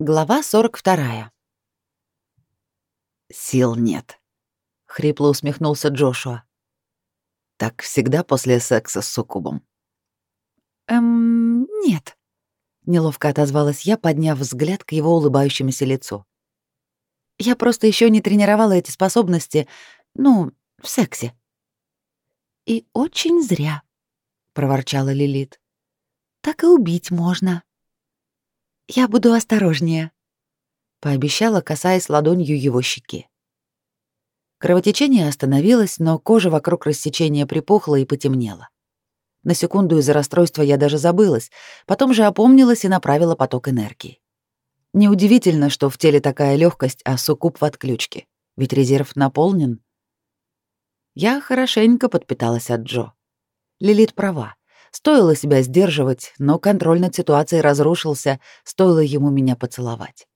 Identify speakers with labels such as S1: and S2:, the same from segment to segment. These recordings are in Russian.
S1: Глава 42.
S2: Сил нет, хрипло усмехнулся Джошуа. Так всегда после секса с суккубом.
S1: Эм, нет. Неловко отозвалась я, подняв взгляд к его улыбающемуся лицу. Я просто еще не тренировала эти способности, ну, в сексе. И очень зря, проворчала Лилит. Так и убить можно. «Я буду осторожнее», — пообещала, касаясь ладонью его щеки. Кровотечение остановилось, но кожа вокруг рассечения припухла и потемнела. На секунду из-за расстройства я даже забылась, потом же опомнилась и направила поток энергии. Неудивительно, что в теле такая легкость, а суккуб в отключке, ведь резерв наполнен. Я хорошенько подпиталась от Джо. Лилит права. Стоило себя сдерживать, но контроль над ситуацией разрушился, стоило ему меня поцеловать.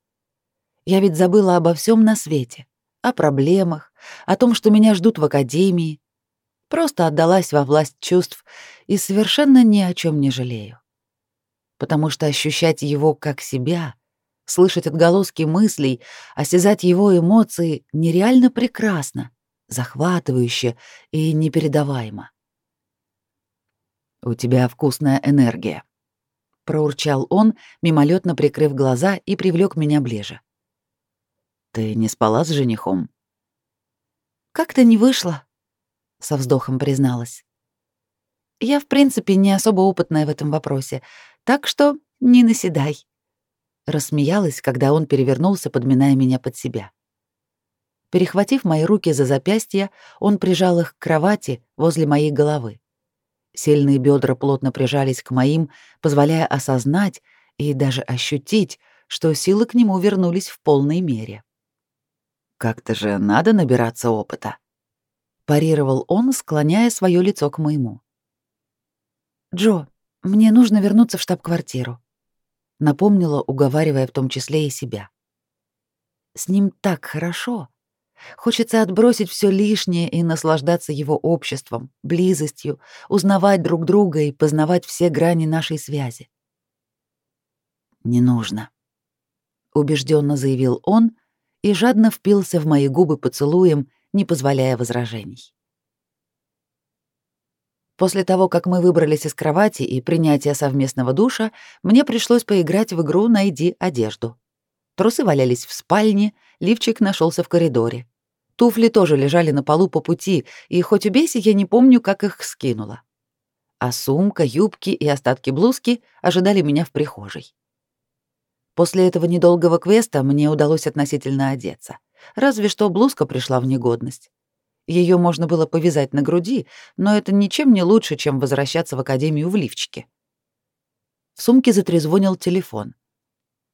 S1: Я ведь забыла обо всем на свете, о проблемах, о том, что меня ждут в академии. Просто отдалась во власть чувств и совершенно ни о чем не жалею. Потому что ощущать его как себя, слышать отголоски мыслей, осязать его эмоции нереально прекрасно, захватывающе и непередаваемо.
S2: «У тебя вкусная энергия», — проурчал он, мимолетно прикрыв глаза и привлек меня ближе. «Ты не спала с женихом?»
S1: «Как-то не вышло», — со вздохом призналась. «Я, в принципе, не особо опытная в этом вопросе, так что не наседай», — рассмеялась, когда он перевернулся, подминая меня под себя. Перехватив мои руки за запястья, он прижал их к кровати возле моей головы. Сильные бедра плотно прижались к моим, позволяя осознать и даже ощутить, что силы к нему вернулись в полной мере.
S2: «Как-то же надо набираться опыта», — парировал он, склоняя свое лицо к моему.
S1: «Джо, мне нужно вернуться в штаб-квартиру», — напомнила, уговаривая в том числе и себя. «С ним так хорошо, Хочется отбросить все лишнее и наслаждаться его обществом, близостью, узнавать друг друга и познавать все грани нашей связи.
S2: «Не нужно», — убежденно заявил он и жадно впился в мои губы поцелуем, не позволяя возражений.
S1: После того, как мы выбрались из кровати и принятия совместного душа, мне пришлось поиграть в игру «Найди одежду». Трусы валялись в спальне, лифчик нашелся в коридоре. Туфли тоже лежали на полу по пути, и хоть убейся, я не помню, как их скинула. А сумка, юбки и остатки блузки ожидали меня в прихожей. После этого недолгого квеста мне удалось относительно одеться. Разве что блузка пришла в негодность. Ее можно было повязать на груди, но это ничем не лучше, чем возвращаться в академию в лифчике. В сумке затрезвонил телефон.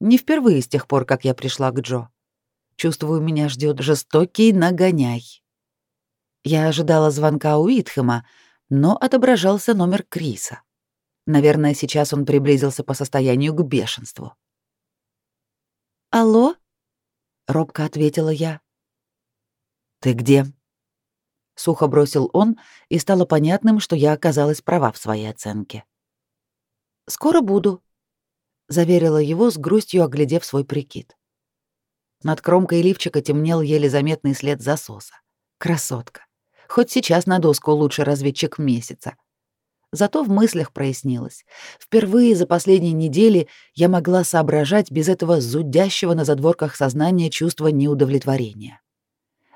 S1: Не впервые с тех пор, как я пришла к Джо. Чувствую, меня ждет жестокий нагоняй. Я ожидала звонка Уитхэма, но отображался номер Криса. Наверное, сейчас он приблизился по состоянию к бешенству. «Алло?» — робко ответила я.
S2: «Ты где?»
S1: Сухо бросил он, и стало понятным, что я оказалась права в своей оценке. «Скоро буду», — заверила его с грустью, оглядев свой прикид. Над кромкой лифчика темнел еле заметный след засоса. Красотка. Хоть сейчас на доску лучше разведчик месяца. Зато в мыслях прояснилось. Впервые за последние недели я могла соображать без этого зудящего на задворках сознания чувства неудовлетворения.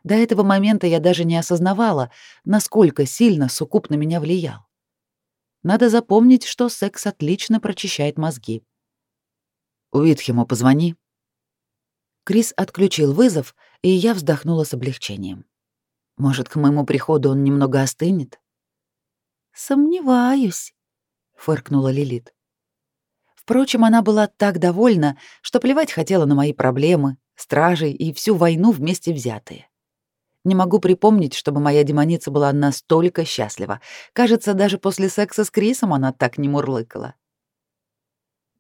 S1: До этого момента я даже не осознавала, насколько сильно суккуб на меня влиял. Надо запомнить, что секс отлично прочищает мозги.
S2: «Уитхему позвони»,
S1: Крис отключил вызов, и я вздохнула с облегчением. Может, к моему приходу он немного остынет? Сомневаюсь, фыркнула Лилит. Впрочем, она была так довольна, что плевать хотела на мои проблемы, стражей и всю войну вместе взятые. Не могу припомнить, чтобы моя демоница была настолько счастлива. Кажется, даже после секса с Крисом она так не мурлыкала.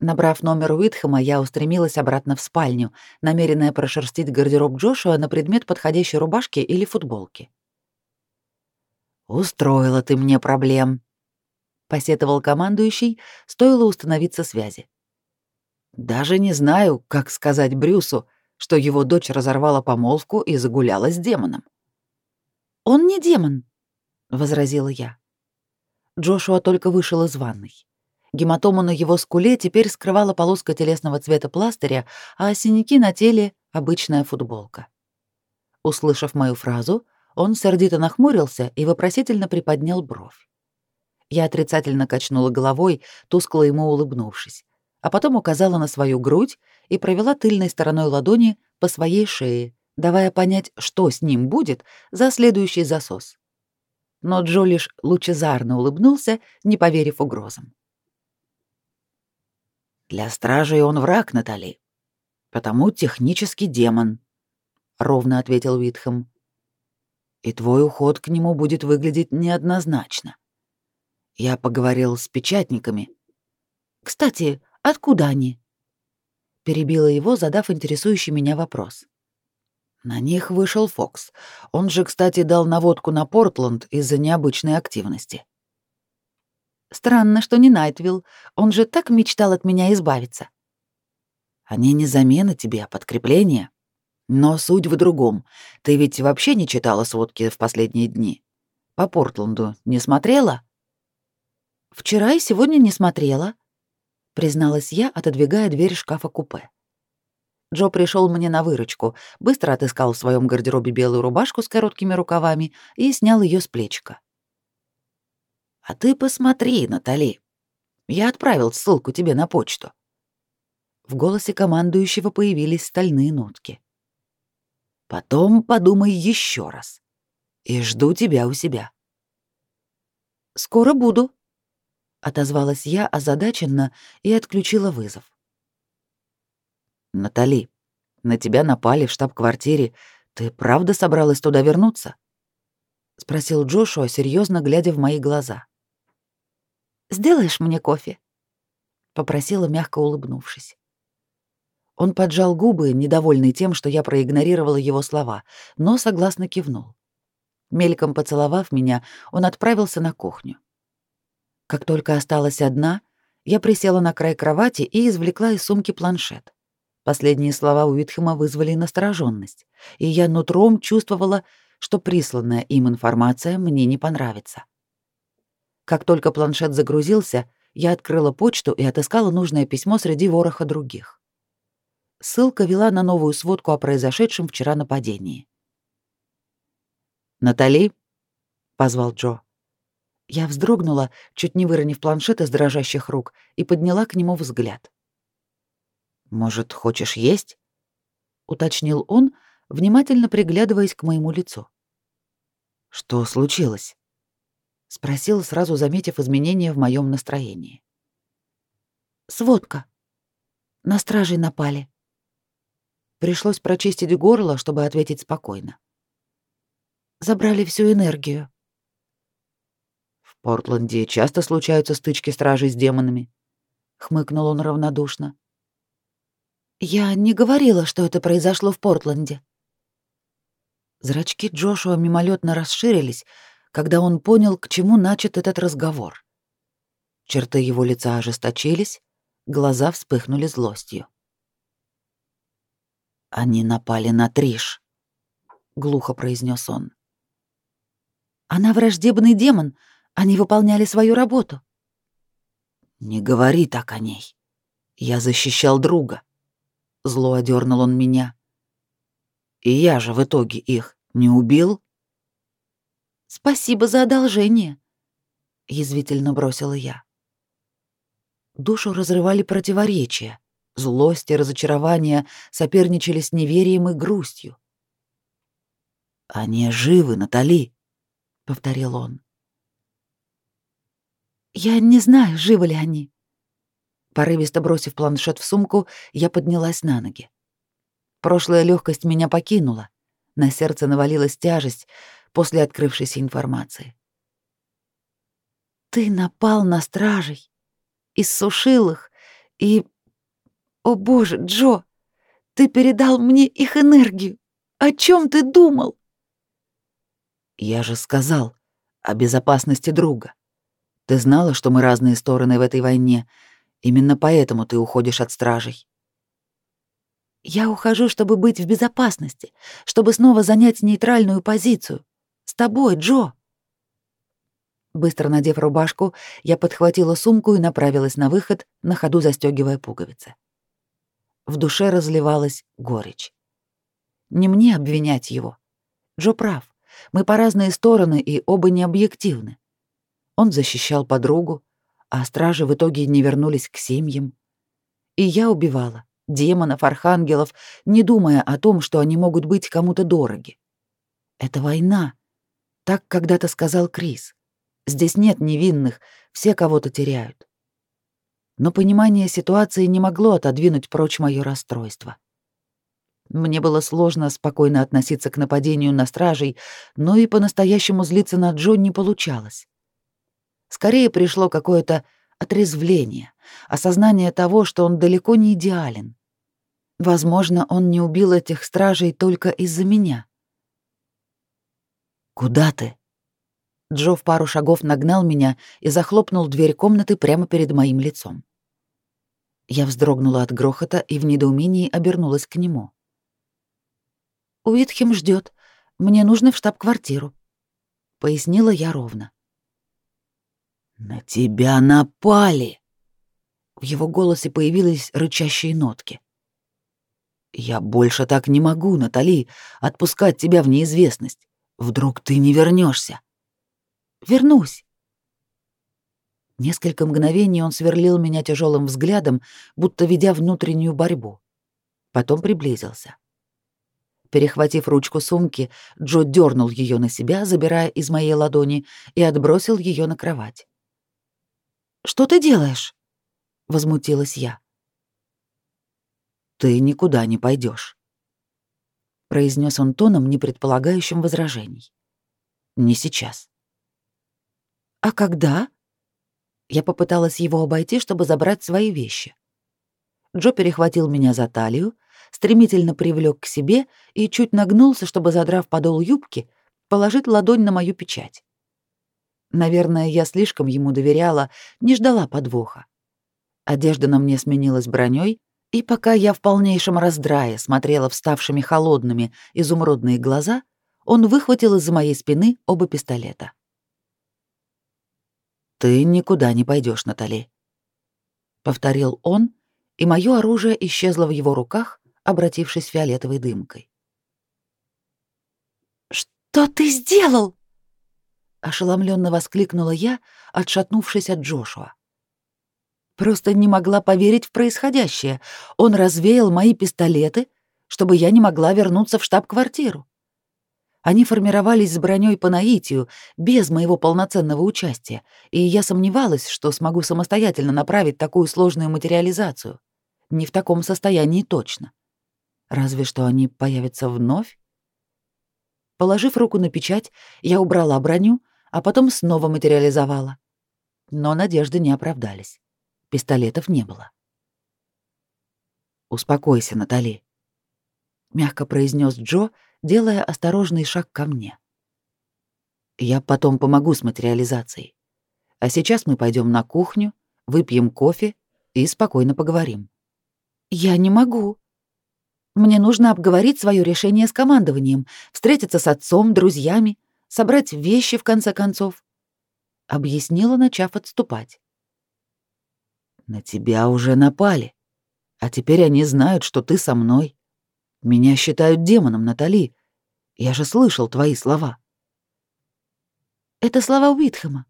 S1: Набрав номер Уитхэма, я устремилась обратно в спальню, намеренная прошерстить гардероб Джошуа на предмет подходящей рубашки или футболки.
S2: «Устроила ты мне проблем», — посетовал командующий, стоило установиться связи. Даже не знаю, как сказать Брюсу, что его дочь разорвала помолвку и загуляла с демоном.
S1: «Он не демон», — возразила я. Джошуа только вышел из ванной. Гематому на его скуле теперь скрывала полоска телесного цвета пластыря, а синяки на теле — обычная футболка. Услышав мою фразу, он сердито нахмурился и вопросительно приподнял бровь. Я отрицательно качнула головой, тускло ему улыбнувшись, а потом указала на свою грудь и провела тыльной стороной ладони по своей шее, давая понять, что с ним будет за следующий засос. Но Джо лишь лучезарно улыбнулся, не поверив угрозам.
S2: «Для стражей он враг, Натали, потому технически демон», — ровно ответил Уитхэм. «И твой уход к нему будет выглядеть неоднозначно. Я поговорил с печатниками».
S1: «Кстати, откуда они?» Перебила его, задав интересующий меня вопрос.
S2: На них вышел Фокс. Он же, кстати, дал наводку на Портленд из-за необычной активности.
S1: Странно, что не Найтвилл. Он же так мечтал от меня избавиться.
S2: Они не замена тебе, а подкрепление. Но суть в другом. Ты ведь вообще не читала сводки в последние дни? По Портленду не смотрела?
S1: Вчера и сегодня не смотрела, призналась я, отодвигая дверь шкафа-купе. Джо пришел мне на выручку, быстро отыскал в своем гардеробе белую рубашку с короткими рукавами и снял ее с плечика.
S2: «А ты посмотри, Натали. Я отправил ссылку тебе на почту».
S1: В голосе командующего появились стальные нотки.
S2: «Потом подумай еще раз. И жду тебя у себя».
S1: «Скоро буду», — отозвалась я озадаченно и отключила вызов.
S2: «Натали, на тебя напали в штаб-квартире. Ты правда собралась туда вернуться?» — спросил Джошуа, серьезно глядя в мои глаза.
S1: «Сделаешь мне кофе?» — попросила, мягко улыбнувшись. Он поджал губы, недовольный тем, что я проигнорировала его слова, но согласно кивнул. Мельком поцеловав меня, он отправился на кухню. Как только осталась одна, я присела на край кровати и извлекла из сумки планшет. Последние слова Уитхема вызвали настороженность, и я нутром чувствовала, что присланная им информация мне не понравится. Как только планшет загрузился, я открыла почту и отыскала нужное письмо среди вороха других. Ссылка вела на новую сводку о произошедшем вчера нападении.
S2: «Натали?» — позвал Джо.
S1: Я вздрогнула, чуть не выронив планшет из дрожащих рук, и подняла к нему взгляд.
S2: «Может, хочешь есть?»
S1: — уточнил он, внимательно приглядываясь к моему лицу.
S2: «Что случилось?»
S1: — спросил, сразу заметив изменения в моем настроении. «Сводка. На стражей напали». Пришлось прочистить горло, чтобы ответить спокойно. Забрали всю энергию.
S2: «В Портленде часто случаются стычки стражей с демонами», — хмыкнул он равнодушно.
S1: Я не говорила, что это произошло в Портленде. Зрачки Джошуа мимолетно расширились, когда он понял, к чему начат этот разговор. Черты его лица ожесточились, глаза вспыхнули злостью.
S2: «Они напали на Триш», — глухо произнес он.
S1: «Она враждебный демон, они выполняли свою работу».
S2: «Не говори так о ней. Я защищал друга». Зло одернул он меня. И я же в итоге их не убил?
S1: Спасибо за одолжение, язвительно бросила я. Душу разрывали противоречия. Злость и разочарование соперничали с неверием и грустью.
S2: «Они живы, Натали», — повторил он.
S1: «Я не знаю, живы ли они», Порывисто бросив планшет в сумку, я поднялась на ноги. Прошлая легкость меня покинула. На сердце навалилась тяжесть после открывшейся информации. «Ты напал на стражей, иссушил их, и... О боже, Джо, ты передал мне их энергию. О чем ты думал?»
S2: «Я же сказал о безопасности друга. Ты знала, что мы разные стороны в этой войне, Именно поэтому ты уходишь от стражей.
S1: Я ухожу, чтобы быть в безопасности, чтобы снова занять нейтральную позицию. С тобой, Джо. Быстро надев рубашку, я подхватила сумку и направилась на выход, на ходу застегивая пуговицы. В душе разливалась горечь. Не мне обвинять его. Джо прав. Мы по разные стороны и оба не объективны. Он защищал подругу, а стражи в итоге не вернулись к семьям. И я убивала демонов, архангелов, не думая о том, что они могут быть кому-то дороги. Это война. Так когда-то сказал Крис. Здесь нет невинных, все кого-то теряют. Но понимание ситуации не могло отодвинуть прочь моё расстройство. Мне было сложно спокойно относиться к нападению на стражей, но и по-настоящему злиться на Джо не получалось. Скорее пришло какое-то отрезвление, осознание того, что он далеко не идеален. Возможно, он не убил этих стражей только из-за меня. «Куда ты?» Джо в пару шагов нагнал меня и захлопнул дверь комнаты прямо перед моим лицом. Я вздрогнула от грохота и в недоумении обернулась к нему. «Уитхем ждет. Мне нужно в штаб-квартиру», — пояснила я ровно. «На тебя напали!» В его голосе появились рычащие нотки. «Я больше так не могу, Натали, отпускать тебя в неизвестность. Вдруг ты не вернешься. Вернусь. Несколько мгновений он сверлил меня тяжелым взглядом, будто ведя внутреннюю борьбу. Потом приблизился. Перехватив ручку сумки, Джо дернул ее на себя, забирая из моей ладони, и отбросил ее на кровать. «Что ты делаешь?» — возмутилась я. «Ты никуда не пойдешь, произнес он тоном, не предполагающим возражений. «Не сейчас». «А когда?» Я попыталась его обойти, чтобы забрать свои вещи. Джо перехватил меня за талию, стремительно привлек к себе и чуть нагнулся, чтобы, задрав подол юбки, положить ладонь на мою печать. Наверное, я слишком ему доверяла, не ждала подвоха. Одежда на мне сменилась броней, и пока я в полнейшем раздрае смотрела вставшими холодными изумрудные глаза, он выхватил из-за моей спины оба пистолета. «Ты никуда не пойдешь, Натали», — повторил он, и мое оружие исчезло в его руках, обратившись фиолетовой дымкой. «Что ты сделал?» — ошеломленно воскликнула я, отшатнувшись от Джошуа. Просто не могла поверить в происходящее. Он развеял мои пистолеты, чтобы я не могла вернуться в штаб-квартиру. Они формировались с броней по наитию, без моего полноценного участия, и я сомневалась, что смогу самостоятельно направить такую сложную материализацию. Не в таком состоянии точно. Разве что они появятся вновь? Положив руку на печать, я убрала броню, а потом снова материализовала. Но надежды не оправдались. Пистолетов не было. «Успокойся, Натали», — мягко произнес Джо, делая осторожный шаг ко мне. «Я потом помогу с материализацией. А сейчас мы пойдем на кухню, выпьем кофе и спокойно поговорим». «Я не могу. Мне нужно обговорить свое решение с командованием, встретиться с отцом, друзьями, собрать вещи, в конце концов», — объяснила, начав отступать. «На тебя уже напали, а теперь они знают, что ты со мной. Меня считают демоном, Натали. Я же слышал твои слова. Это слова Уитхэма.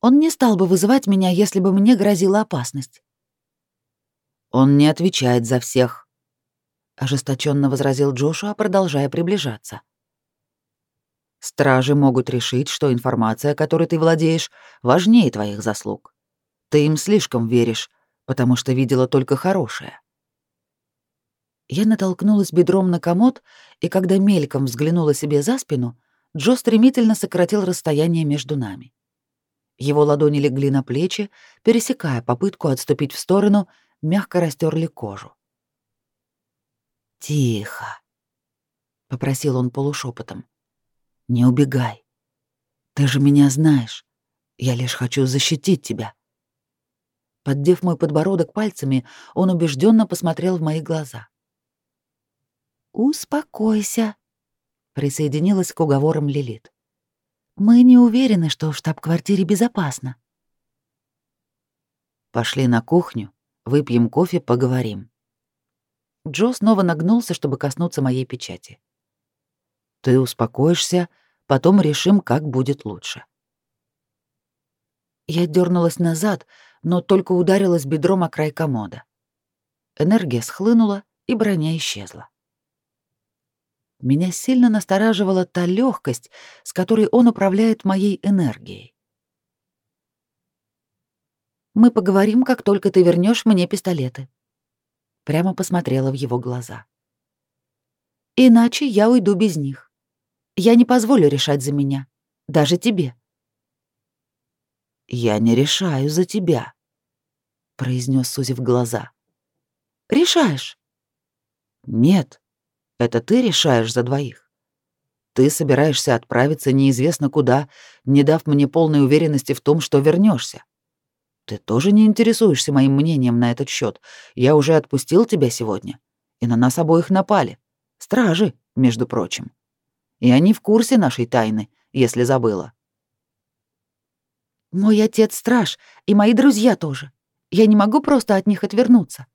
S1: Он не стал бы вызывать меня, если бы мне грозила опасность.
S2: Он не отвечает за всех, ожесточенно возразил Джошуа, продолжая приближаться. Стражи могут решить, что информация, которой ты владеешь, важнее твоих заслуг. Ты им слишком веришь, потому что видела только хорошее. Я натолкнулась бедром на комод, и когда мельком взглянула себе за спину, Джо стремительно сократил расстояние между нами. Его ладони легли на плечи, пересекая попытку отступить в сторону, мягко растерли кожу. «Тихо», — попросил он полушепотом. «Не убегай. Ты же меня знаешь. Я лишь хочу защитить тебя». Поддев мой подбородок пальцами, он убежденно посмотрел в мои глаза.
S1: «Успокойся», — присоединилась к уговорам Лилит. «Мы не уверены, что в штаб-квартире безопасно».
S2: «Пошли на кухню, выпьем кофе, поговорим». Джо снова нагнулся, чтобы коснуться моей печати. «Ты успокоишься, потом решим, как будет лучше». Я дернулась назад, но только ударилась бедром о край комода. Энергия схлынула, и броня исчезла. Меня сильно настораживала та легкость, с которой он управляет моей энергией. «Мы поговорим, как только ты вернешь мне пистолеты», — прямо посмотрела в его глаза. «Иначе я уйду без них. Я не позволю решать за меня, даже тебе». «Я не решаю за тебя», — произнес, сузив глаза. «Решаешь?» «Нет», это ты решаешь за двоих. Ты собираешься отправиться неизвестно куда, не дав мне полной уверенности в том, что вернешься. Ты тоже не интересуешься моим мнением на этот счет. Я уже отпустил тебя сегодня, и на нас обоих напали. Стражи, между прочим. И они в курсе нашей тайны, если забыла. Мой отец страж, и мои друзья тоже. Я не могу просто от них отвернуться.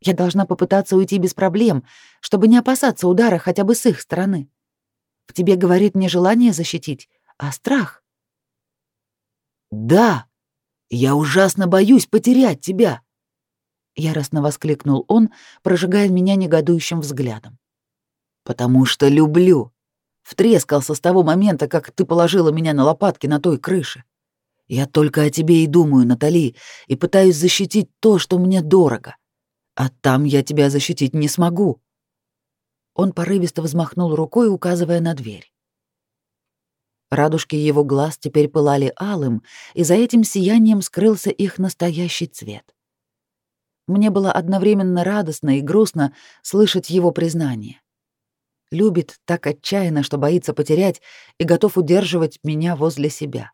S2: Я должна попытаться уйти без проблем, чтобы не опасаться удара хотя бы с их стороны. В тебе говорит не желание защитить, а страх. «Да, я ужасно боюсь потерять тебя!» Яростно воскликнул он, прожигая меня негодующим взглядом. «Потому что люблю. Втрескался с того момента, как ты положила меня на лопатки на той крыше. Я только о тебе и думаю, Натали, и пытаюсь защитить то, что мне дорого. А там я тебя защитить не смогу. Он порывисто взмахнул рукой, указывая на дверь. Радужки его глаз теперь пылали алым, и за этим сиянием скрылся их настоящий цвет. Мне было одновременно радостно и грустно слышать его признание. Любит так отчаянно, что боится потерять и готов удерживать меня возле себя.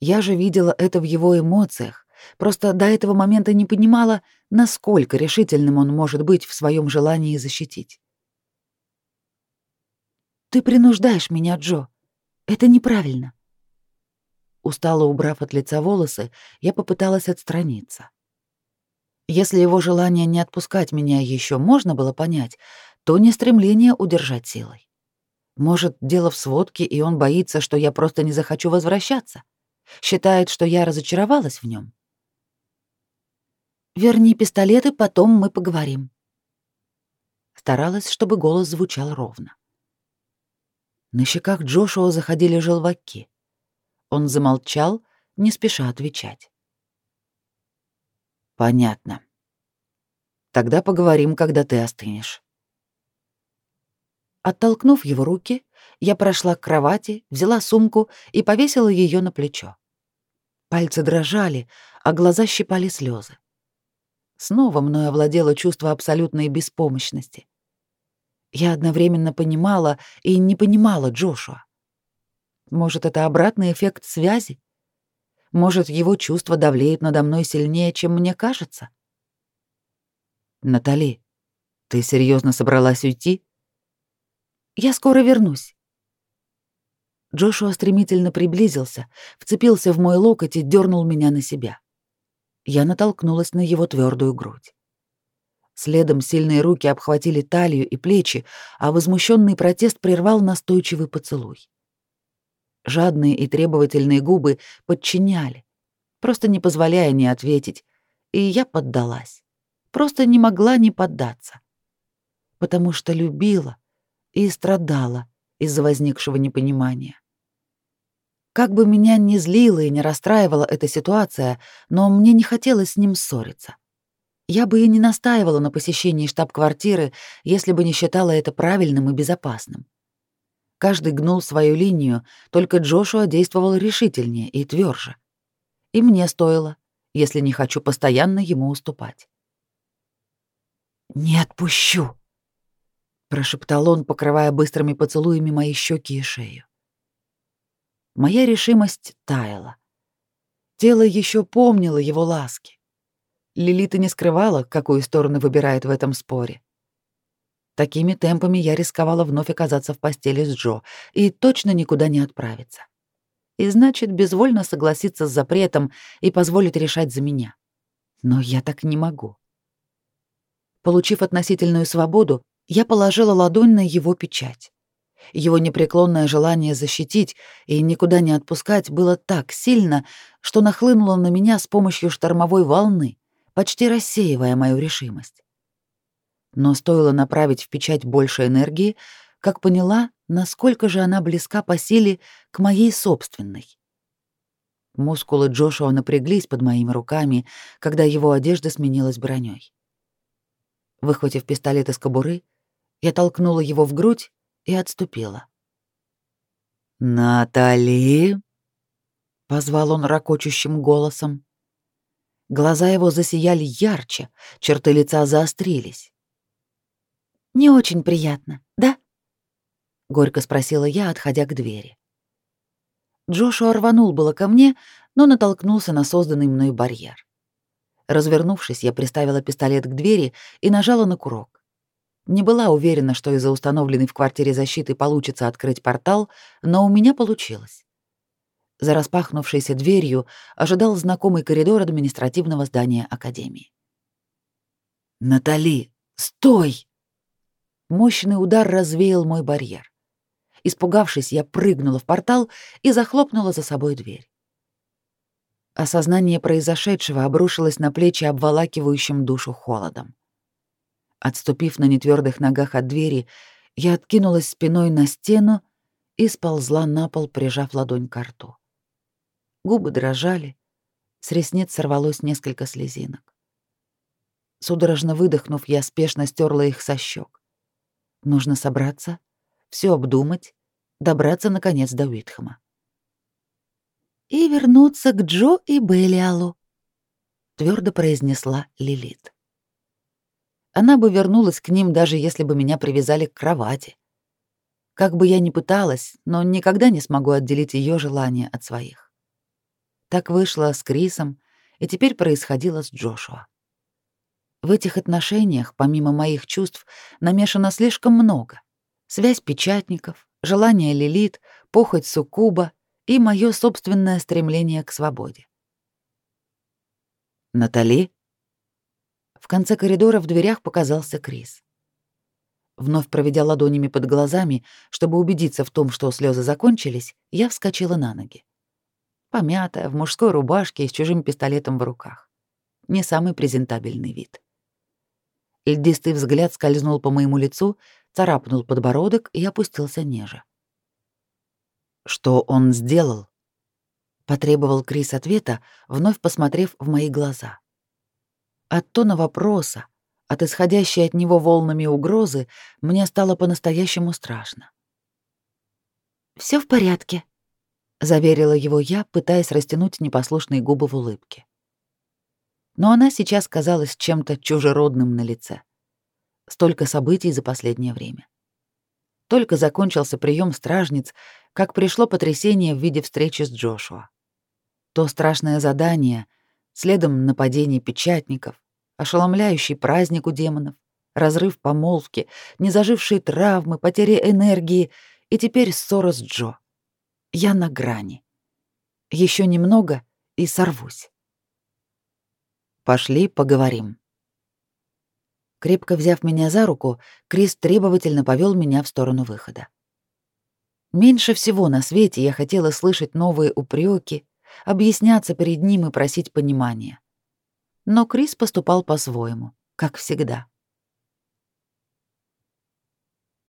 S2: Я же видела это в его эмоциях, Просто до этого момента не понимала, насколько решительным он может быть в своем желании защитить. «Ты принуждаешь меня, Джо. Это неправильно». Устало убрав от лица волосы, я попыталась отстраниться. Если его желание не отпускать меня еще можно было понять, то не стремление удержать силой. Может, дело в сводке, и он боится, что я просто не захочу возвращаться? Считает, что я разочаровалась в нем? Верни пистолеты, потом мы поговорим. Старалась, чтобы голос звучал ровно. На щеках Джошуа заходили желваки. Он замолчал, не спеша отвечать. Понятно. Тогда поговорим, когда ты остынешь. Оттолкнув его руки, я прошла к кровати, взяла сумку и повесила ее на плечо. Пальцы дрожали, а глаза щипали слезы. Снова мной овладело чувство абсолютной беспомощности. Я одновременно понимала и не понимала Джошуа. Может, это обратный эффект связи? Может, его чувство давлеет надо мной сильнее, чем мне кажется? Натали, ты серьезно собралась уйти? Я скоро вернусь. Джошуа стремительно приблизился, вцепился в мой локоть и дернул меня на себя я натолкнулась на его твердую грудь. Следом сильные руки обхватили талию и плечи, а возмущенный протест прервал настойчивый поцелуй. Жадные и требовательные губы подчиняли, просто не позволяя не ответить, и я поддалась. Просто не могла не поддаться. Потому что любила и страдала из-за возникшего непонимания. Как бы меня ни злила и не расстраивала эта ситуация, но мне не хотелось с ним ссориться. Я бы и не настаивала на посещении штаб-квартиры, если бы не считала это правильным и безопасным. Каждый гнул свою линию, только Джошуа действовал решительнее и тверже. И мне стоило, если не хочу постоянно ему уступать. «Не отпущу», — прошептал он, покрывая быстрыми поцелуями мои щеки и шею. Моя решимость таяла. Тело еще помнило его ласки. Лилита не скрывала, какую сторону выбирает в этом споре.
S1: Такими темпами я рисковала вновь оказаться в постели с Джо и точно никуда не отправиться. И значит, безвольно согласиться с запретом и позволить решать за меня. Но я так не могу. Получив относительную свободу, я положила ладонь на его печать. Его непреклонное желание защитить и никуда не отпускать было так сильно, что нахлынуло на меня с помощью штормовой волны, почти рассеивая мою решимость. Но стоило направить в печать больше энергии, как поняла, насколько же она близка по силе к моей собственной. Мускулы Джошуа напряглись под моими руками, когда его одежда сменилась броней. Выхватив пистолет из кобуры, я толкнула его в грудь и отступила. «Натали!» — позвал он ракочущим голосом. Глаза его засияли ярче, черты лица заострились. «Не очень приятно, да?» — горько спросила я, отходя к двери. Джошуа рванул было ко мне, но натолкнулся на созданный мной барьер. Развернувшись, я приставила пистолет к двери и нажала на курок. Не была уверена, что из-за установленной в квартире защиты получится открыть портал, но у меня получилось. За распахнувшейся дверью ожидал знакомый коридор административного здания Академии. «Натали, стой!» Мощный удар развеял мой барьер. Испугавшись, я прыгнула в портал и захлопнула за собой дверь. Осознание произошедшего обрушилось на плечи обволакивающим душу холодом. Отступив на нетвердых ногах от двери, я откинулась спиной на стену и сползла на пол, прижав ладонь к рту. Губы дрожали, с ресниц сорвалось несколько слезинок. Судорожно выдохнув, я спешно стерла их со щек. Нужно собраться, все обдумать, добраться, наконец, до Уитхэма. «И вернуться к Джо и Беллиалу», — твердо произнесла Лилит. Она бы вернулась к ним, даже если бы меня привязали к кровати. Как бы я ни пыталась, но никогда не смогу отделить ее желания от своих. Так вышло с Крисом, и теперь происходило с Джошуа. В этих отношениях, помимо моих чувств, намешано слишком много. Связь печатников, желание Лилит, похоть Суккуба и мое собственное стремление к свободе. «Натали?» В конце коридора в дверях показался Крис. Вновь проведя ладонями под глазами, чтобы убедиться в том, что слезы закончились, я вскочила на ноги. Помятая, в мужской рубашке и с чужим пистолетом в руках. Не самый презентабельный вид. Льдистый взгляд скользнул по моему лицу, царапнул подбородок и опустился ниже. «Что он сделал?» — потребовал Крис ответа, вновь посмотрев в мои глаза. От тона вопроса, от исходящей от него волнами угрозы, мне стало по-настоящему страшно. Все в порядке», — заверила его я, пытаясь растянуть непослушные губы в улыбке. Но она сейчас казалась чем-то чужеродным на лице. Столько событий за последнее время. Только закончился прием стражниц, как пришло потрясение в виде встречи с Джошуа. То страшное задание, Следом нападение печатников, ошеломляющий праздник у демонов, разрыв помолвки, незажившие травмы, потеря энергии и теперь ссора с Джо. Я на грани. Еще немного и сорвусь. Пошли поговорим. Крепко взяв меня за руку, Крис требовательно повел меня в сторону выхода. Меньше всего на свете я хотела слышать новые упреки, объясняться перед ним и просить понимания. Но Крис поступал по-своему, как всегда.